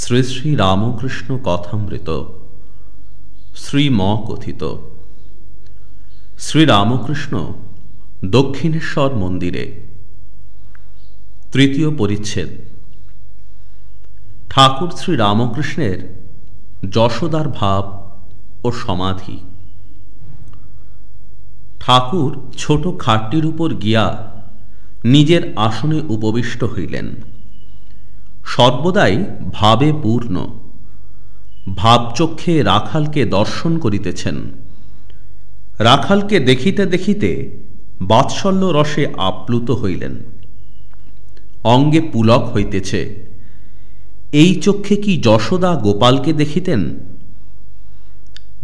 শ্রী শ্রী রামকৃষ্ণ কথামৃত। শ্রীম কথিত শ্রীরামকৃষ্ণ দক্ষিণেশ্বর মন্দিরে। তৃতীয় পরিচ্ছেদ। ঠাকুর শ্রী রামকৃষ্ণের যশোদার ভাব ও সমাধি। ঠাকুর ছোট খাটটির উপর গিয়া নিজের আসনে উপবিষ্ট হইলেন। সর্বদাই ভাবে পূর্ণ। ভাবচক্ষে রাখালকে দর্শন করিতেছেন। রাখালকে দেখিতে দেখিতে বাৎসল্য রসে আপ্লুত হইলেন। অঙ্গে পুলক হইতেছে। এই চক্ষে কি যশোদা গোপালকে দেখিতেন?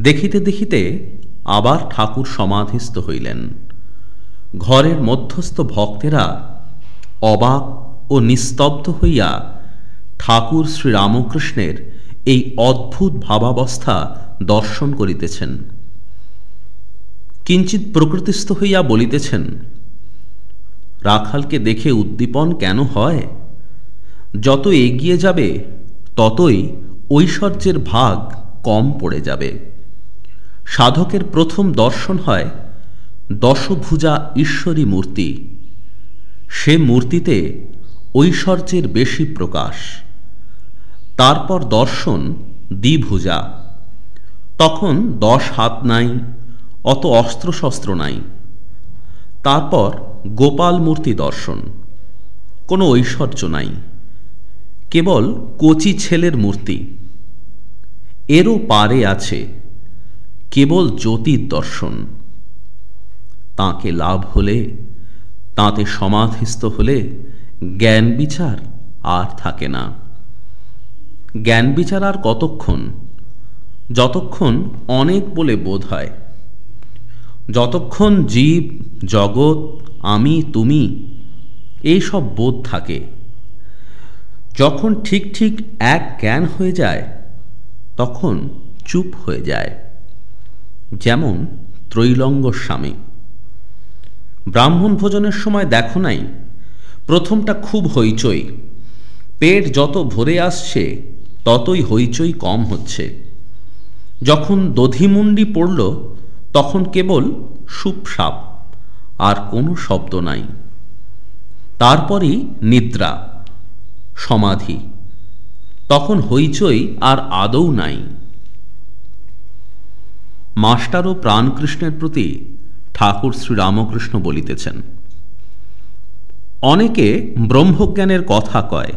দেখিতে দেখিতে আবার ঠাকুর সমাধিস্থ হইলেন। ঘরের মধ্যস্থ ভক্তেরা অবাক ও নিস্তব্ধ হইয়া ঠাকুর শ্রীরামকৃষ্ণের এই অদ্ভুত ভাবাবস্থা দর্শন করিতেছেন। কিঞ্চিত প্রকৃতিস্থ হইয়া বলিতেছেন, রাখালকে দেখে উদ্দীপন কেন হয়? যত এগিয়ে যাবে, ততই ঐশ্বর্যের ভাগ কম পড়ে যাবে। সাধকের প্রথম দর্শন হয় দশভুজা ঈশ্বরী মূর্তি। সে মূর্তিতে ঐশ্বর্যের বেশি প্রকাশ। তারপর দর্শন দ্বিভুজা। তখন দশ হাত নাই, অত অস্ত্রশস্ত্র নাই। তারপর গোপাল মূর্তি দর্শন। কোনো ঐশ্বর্য নাই। কেবল কচি ছেলের মূর্তি। এরও পারে আছে কেবল জ্যোতির দর্শন। তাকে লাভ হলে, তাতে সমাধিস্থ হলে জ্ঞান বিচার আর থাকে না। জ্ঞান বিচার আর কতক্ষণ? যতক্ষণ অনেক বলে বোধ হয়। যতক্ষণ জীব, জগৎ, আমি, তুমি এই সব বোধ থাকে। যখন ঠিক ঠিক এক জ্ঞান হয়ে যায়, তখন চুপ হয়ে যায়। যেমন ত্রৈলঙ্গ স্বামী। ব্রাহ্মণ ভোজনের সময় দেখো নাই, প্রথমটা খুব হইচই। পেট যত ভরে আসছে ততই হইচই কম হচ্ছে। যখন দধিমুন্ডি পড়ল, তখন কেবল সুপসাপ আর কোনো শব্দ নাই। তারপরই নিদ্রা, সমাধি। তখন হইচই আর আদৌ নাই। মাস্টার ও প্রাণকৃষ্ণের প্রতি ঠাকুর শ্রীরামকৃষ্ণ বলিতেছেন, অনেকে ব্রহ্মজ্ঞানের কথা কয়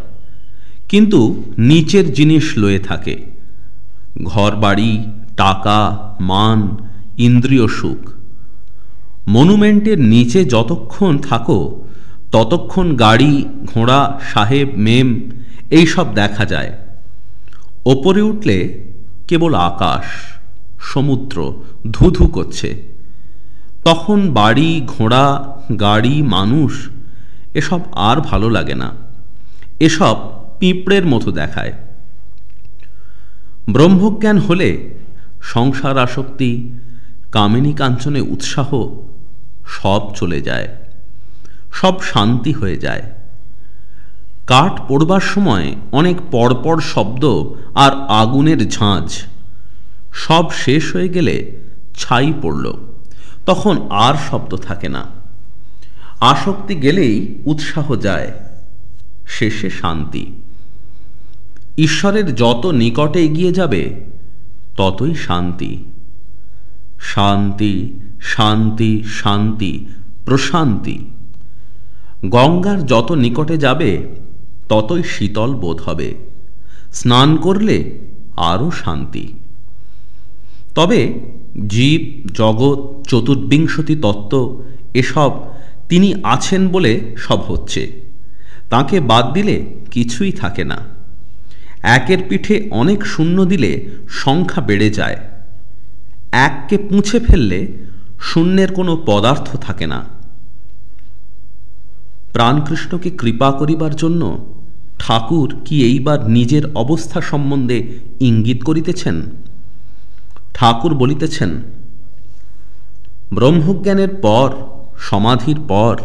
কিন্তু নিচের জিনিস লয়ে থাকে। ঘর বাড়ি টাকা, মান, ইন্দ্রিয় সুখ। মনুমেন্টের নিচে যতক্ষণ থাকো, ততক্ষণ গাড়ি, ঘোড়া, সাহেব, মেম, এইসব দেখা যায়। ওপরে উঠলে কেবল আকাশ, সমুদ্র, ধুধু করছে। তখন বাড়ি, ঘোড়া, গাড়ি, মানুষ, এসব আর ভালো লাগে না। এসব পিঁপড়ের মতো দেখায়। ব্রহ্মজ্ঞান হলে সংসার আসক্তি, কামিনী কাঞ্চনে উৎসাহ, সব চলে যায়, সব শান্তি হয়ে যায়। কাঠ পড়বার সময় অনেক পরপর শব্দ আর আগুনের ঝাঁঝ সব শেষ হয়ে গেলে ছাই পড়ল, তখন আর শব্দ থাকে না। আসক্তি গেলেই উৎসাহ যায়, শেষে শান্তি। ঈশ্বরের যত নিকটে এগিয়ে যাবে, ততই শান্তি। শান্তি শান্তি শান্তি, প্রশান্তি। গঙ্গার যত নিকটে যাবে, ততই শীতল বোধ হবে। স্নান করলে আরও শান্তি। তবে জীব, জগৎ চতুর্বিংশতি তত্ত্ব, এসব তিনি আছেন বলে সব হচ্ছে। তাকে বাদ দিলে কিছুই থাকে না। একের পিঠে অনেক শূন্য দিলে সংখ্যা বেড়ে যায়। এককে পুঁছে ফেললে শূন্যের কোনো পদার্থ থাকে না। প্রাণকৃষ্ণকে কৃপা করিবার জন্য ঠাকুর কি এইবার নিজের অবস্থা সম্বন্ধে ইঙ্গিত করিতেছেন? ঠাকুর বলিতেছেন, ব্রহ্মজ্ঞানের পর, সমাধির পর,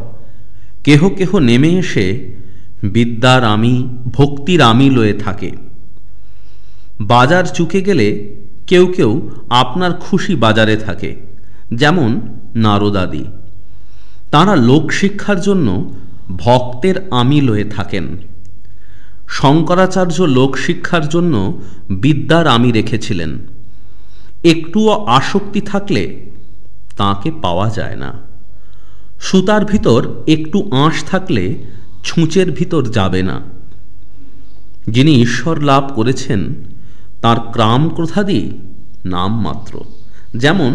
কেহ কেহ নেমে এসে বিদ্যার আমি ভক্তির আমি লয়ে থাকে। বাজার চুকে গেলে কেউ কেউ আপনার খুশি বাজারে থাকে, যেমন নারদাদি তাঁরা লোকশিক্ষার জন্য ভক্তের আমিল হয়ে থাকেন। শঙ্করাচার্য লোকশিক্ষার জন্য বিদ্যার আমি রেখেছিলেন। একটুও আসক্তি থাকলে তাকে পাওয়া যায় না। সুতার ভিতর একটু আঁশ থাকলে ছুঁচের ভিতর যাবে না। যিনি ঈশ্বর লাভ করেছেন তার ক্রাম ক্রোধাদি নামমাত্র যেমন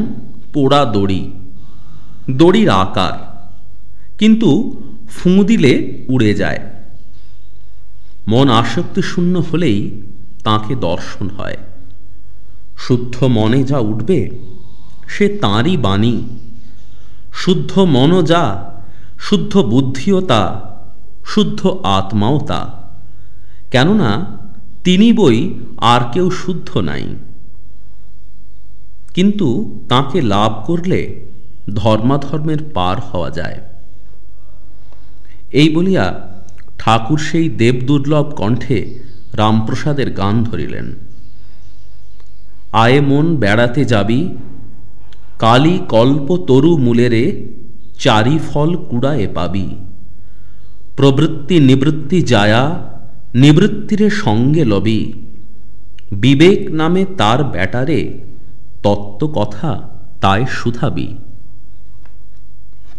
পোড়া দড়ি, দড়ির আকার, কিন্তু ফুঁ দিলে উড়ে যায়। মন আসক্তি শূন্য হলেই তাকে দর্শন হয়। শুদ্ধ মনে যা উঠবে, সে তাঁরই বাণী। শুদ্ধ মনও যা, শুদ্ধ বুদ্ধিও তা, শুদ্ধ আত্মাও তা। কেননা তিনি বই আর কেউ শুদ্ধ নাই। কিন্তু তাকে লাভ করলে ধর্মাধর্মের পার হওয়া যায়। এই বলিয়া ঠাকুর সেই দেবদুর্লভ কণ্ঠে রামপ্রসাদের গান ধরিলেন। আয়ে মন বেড়াতে যাবি, কালি কল্প তরু মূলেরে চারি ফল কুড়ায়ে পাবি। প্রবৃত্তি নিবৃত্তি যায়া নিবৃত্তিরে সঙ্গে লবি। বিবেক নামে তার ব্যাটারে তত্ত্ব কথা তাই সুধাবি